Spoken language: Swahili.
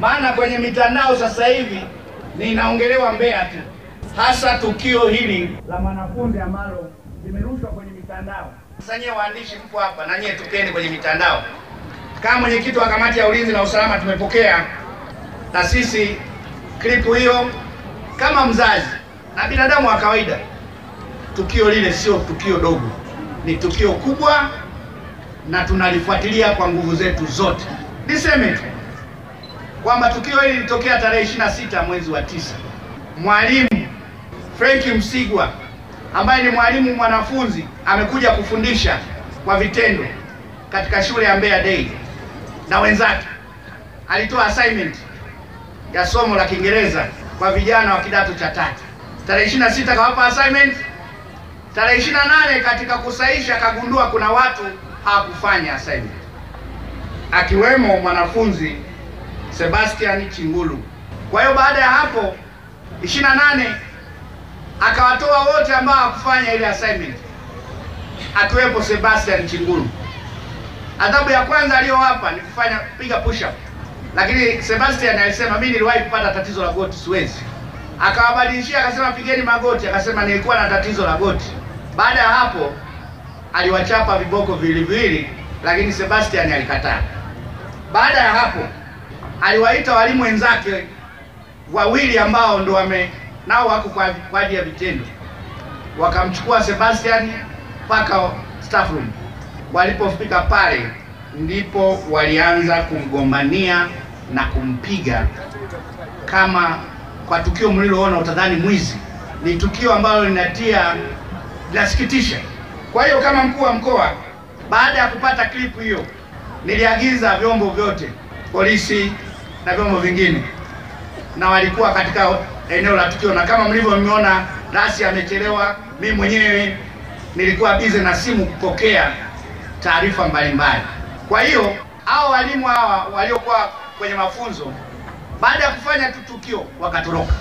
maana kwenye mitandao sasa hivi ninaongelewa Mbeya tu, hasa tukio hili la mwanafunzi ambalo limerushwa kwenye mitandao. Sasa nyie waandishi mko hapa na nyie tukeni kwenye mitandao. Kama mwenyekiti wa kamati ya ulinzi na usalama tumepokea na sisi klipu hiyo kama mzazi na binadamu wa kawaida. Tukio lile sio tukio dogo, ni tukio kubwa na tunalifuatilia kwa nguvu zetu zote. Niseme tu kwamba tukio hili lilitokea tarehe 26 mwezi wa tisa. Mwalimu Frank Msigwa ambaye ni mwalimu mwanafunzi amekuja kufundisha kwa vitendo katika shule ya Mbeya Day na wenzake, alitoa assignment ya somo la Kiingereza kwa vijana wa kidato cha tatu. Tarehe 26 kawapa assignment. Tarehe 28 katika kusaisha kagundua kuna watu hawakufanya assignment, akiwemo mwanafunzi Sebastian Chingulu. Kwa hiyo baada ya hapo 28 akawatoa wote ambao hawakufanya ile assignment, akiwepo Sebastian Chingulu. Adhabu ya kwanza aliyowapa ni kufanya piga push up, lakini Sebastian alisema mimi niliwahi kupata tatizo la goti, siwezi. Akawabadilishia akasema pigeni magoti, akasema nilikuwa na tatizo la goti. Baada ya hapo aliwachapa viboko viwili viwili, lakini Sebastian alikataa. Baada ya hapo aliwaita walimu wenzake wawili ambao ndo wame nao wako kwa ajili ya vitendo, wakamchukua Sebastian mpaka staff room. Walipofika pale, ndipo walianza kumgombania na kumpiga kama kwa tukio mliloona utadhani mwizi. Ni tukio ambalo linatia linasikitisha. Kwa hiyo kama mkuu wa mkoa, baada ya kupata klipu hiyo, niliagiza vyombo vyote, polisi na vyombo vingine, na walikuwa katika eneo la tukio, na kama mlivyoniona rasi amechelewa, mimi mwenyewe nilikuwa bize na simu kupokea taarifa mbalimbali. Kwa hiyo hao walimu hawa waliokuwa kwenye mafunzo, baada ya kufanya tu tukio wakatoroka.